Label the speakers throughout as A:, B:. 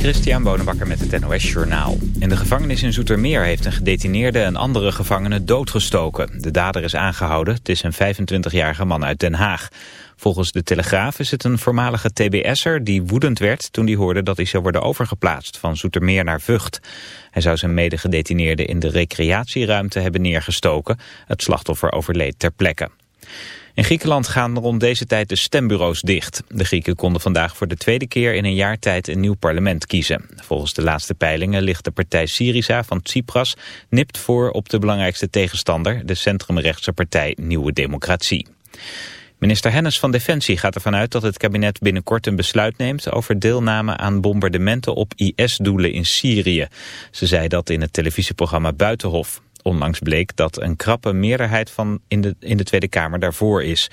A: Christian Bonenbakker met het NOS Journaal. In de gevangenis in Zoetermeer heeft een gedetineerde een andere gevangene doodgestoken. De dader is aangehouden. Het is een 25-jarige man uit Den Haag. Volgens de Telegraaf is het een voormalige TBS'er die woedend werd toen hij hoorde dat hij zou worden overgeplaatst van Zoetermeer naar Vught. Hij zou zijn medegedetineerde in de recreatieruimte hebben neergestoken. Het slachtoffer overleed ter plekke. In Griekenland gaan rond deze tijd de stembureaus dicht. De Grieken konden vandaag voor de tweede keer in een jaar tijd een nieuw parlement kiezen. Volgens de laatste peilingen ligt de partij Syriza van Tsipras nipt voor op de belangrijkste tegenstander, de centrumrechtse partij Nieuwe Democratie. Minister Hennis van Defensie gaat ervan uit dat het kabinet binnenkort een besluit neemt over deelname aan bombardementen op IS-doelen in Syrië. Ze zei dat in het televisieprogramma Buitenhof. Onlangs bleek dat een krappe meerderheid van in, de, in de Tweede Kamer daarvoor is.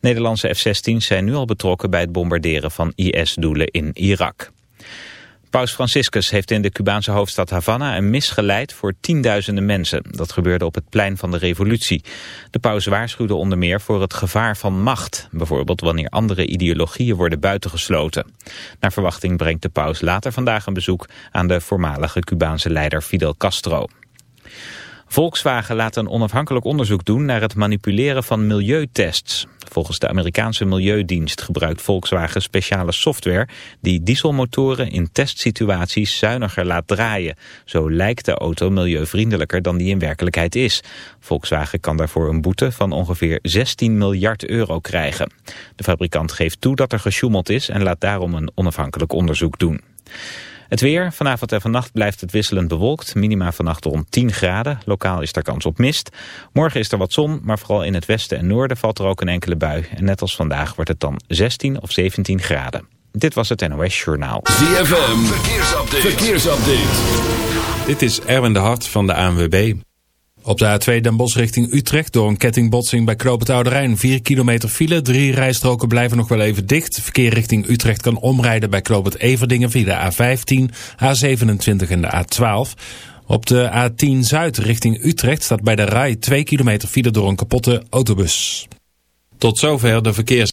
A: Nederlandse F-16's zijn nu al betrokken bij het bombarderen van IS-doelen in Irak. Paus Franciscus heeft in de Cubaanse hoofdstad Havana een mis geleid voor tienduizenden mensen. Dat gebeurde op het plein van de revolutie. De paus waarschuwde onder meer voor het gevaar van macht. Bijvoorbeeld wanneer andere ideologieën worden buitengesloten. Naar verwachting brengt de paus later vandaag een bezoek aan de voormalige Cubaanse leider Fidel Castro. Volkswagen laat een onafhankelijk onderzoek doen naar het manipuleren van milieutests. Volgens de Amerikaanse Milieudienst gebruikt Volkswagen speciale software die dieselmotoren in testsituaties zuiniger laat draaien. Zo lijkt de auto milieuvriendelijker dan die in werkelijkheid is. Volkswagen kan daarvoor een boete van ongeveer 16 miljard euro krijgen. De fabrikant geeft toe dat er gesjoemeld is en laat daarom een onafhankelijk onderzoek doen. Het weer, vanavond en vannacht blijft het wisselend bewolkt. Minima vannacht rond 10 graden. Lokaal is er kans op mist. Morgen is er wat zon, maar vooral in het westen en noorden valt er ook een enkele bui. En net als vandaag wordt het dan 16 of 17 graden. Dit was het NOS Journaal.
B: ZFM, verkeersupdate. verkeersupdate.
C: Dit is Erwin de Hart van de ANWB. Op de A2 Den Bosch richting Utrecht door een kettingbotsing bij Knoop het Oude Rijn. 4 kilometer file, drie rijstroken blijven nog wel even dicht. Verkeer richting Utrecht kan omrijden bij Knoop het Everdingen via de A15, A27 en de A12. Op de A10 Zuid richting Utrecht staat bij de RAI 2 kilometer file door een kapotte autobus. Tot zover de verkeers...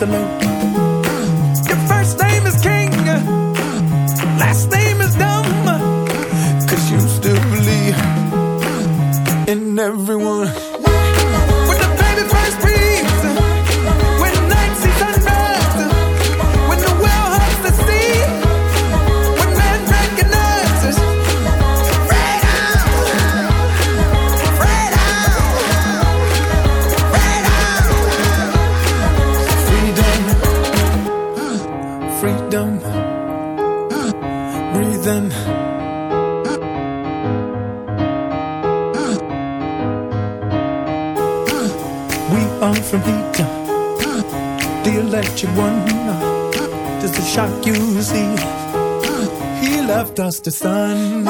D: Salute. Mr. Sun.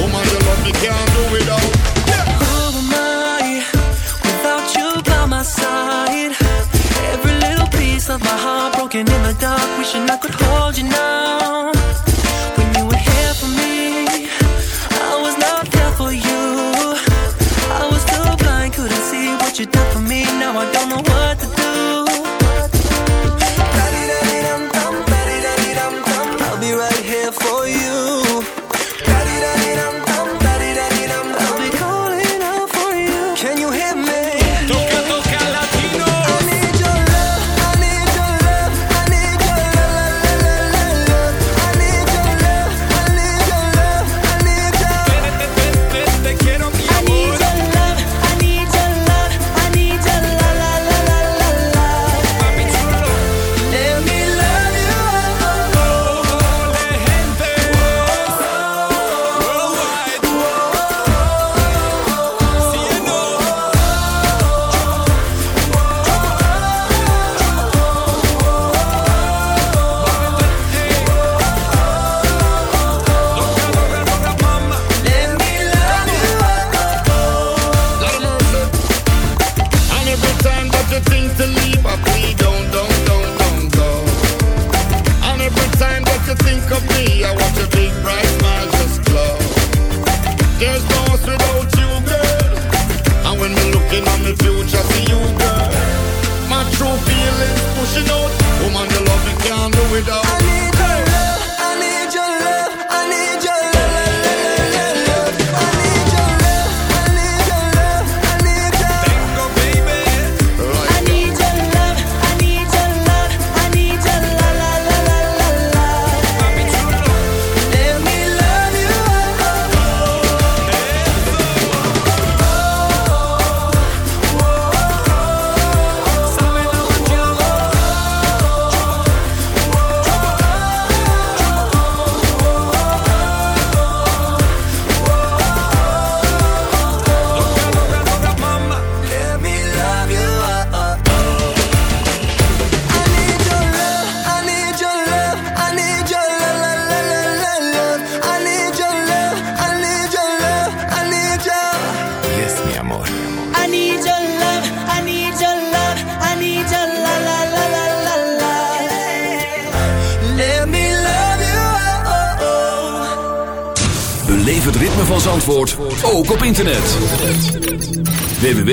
E: Oh
F: my, without. Yeah.
E: Who am I without you by my side? Every little piece of my heart broken in the dark, wishing I could hold you now.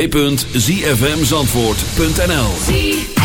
G: www.zfmzandvoort.nl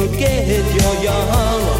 H: forget you're young